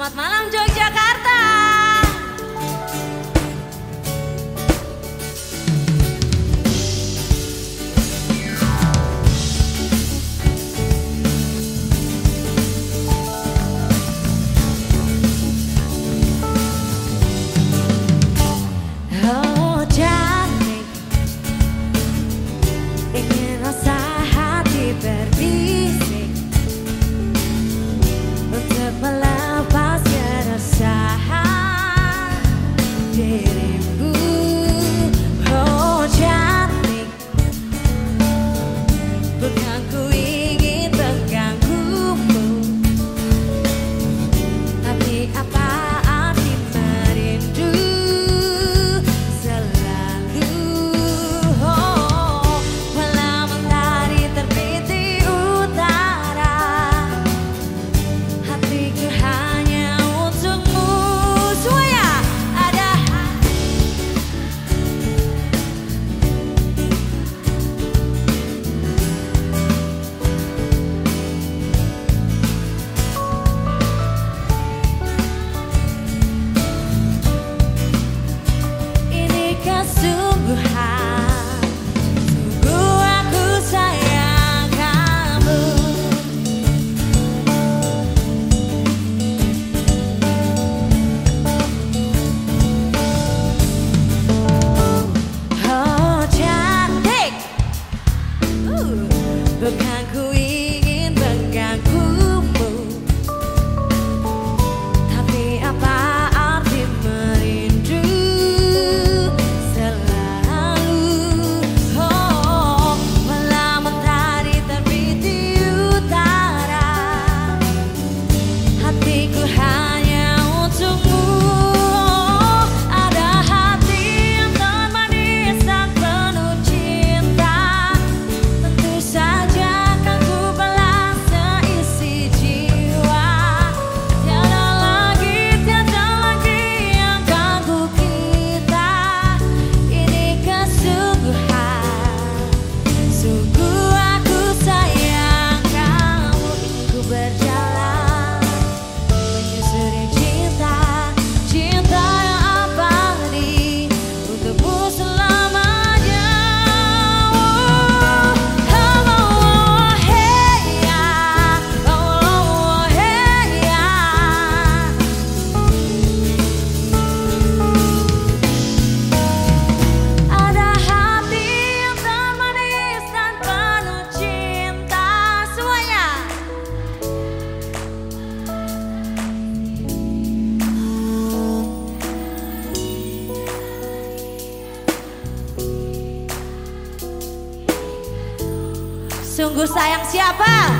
Selamat malam Yogyakarta. Sayang siapa?